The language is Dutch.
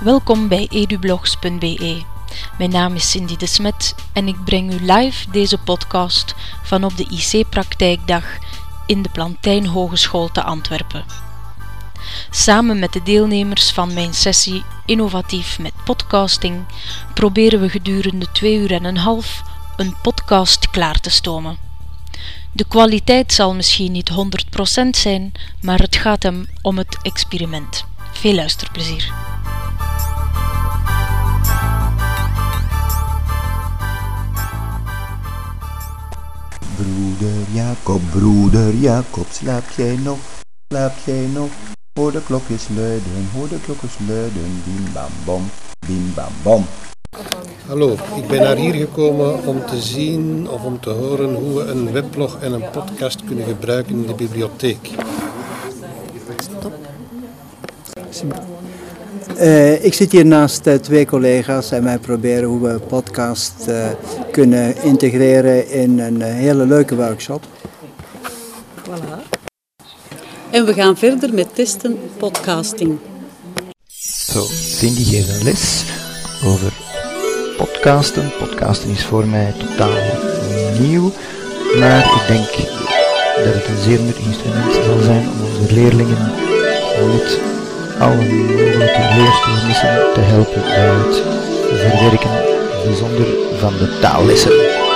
Welkom bij edublogs.be. Mijn naam is Cindy de Smet en ik breng u live deze podcast van op de IC-praktijkdag in de Plantijn Hogeschool te Antwerpen. Samen met de deelnemers van mijn sessie Innovatief met podcasting proberen we gedurende twee uur en een half een podcast klaar te stomen. De kwaliteit zal misschien niet 100% zijn, maar het gaat hem om het experiment. Veel luisterplezier. Broeder Jacob, broeder Jacob, slaap jij nog? Slaap jij nog? Hoor de klokjes luiden, hoor de klokjes luiden, bim bam bom, bim bam bom. Hallo, ik ben naar hier gekomen om te zien of om te horen hoe we een weblog en een podcast kunnen gebruiken in de bibliotheek. Uh, ik zit hier naast uh, twee collega's en wij proberen hoe we podcast uh, kunnen integreren in een hele leuke workshop. Voilà. En we gaan verder met testen podcasting. Zo, Cindy geeft een les over podcasten. Podcasten is voor mij totaal nieuw, maar ik denk dat het een zeer nuttig instrument zal zijn om onze leerlingen met alle mogelijke leerstoornissen te helpen het verwerken, bijzonder van de taallessen.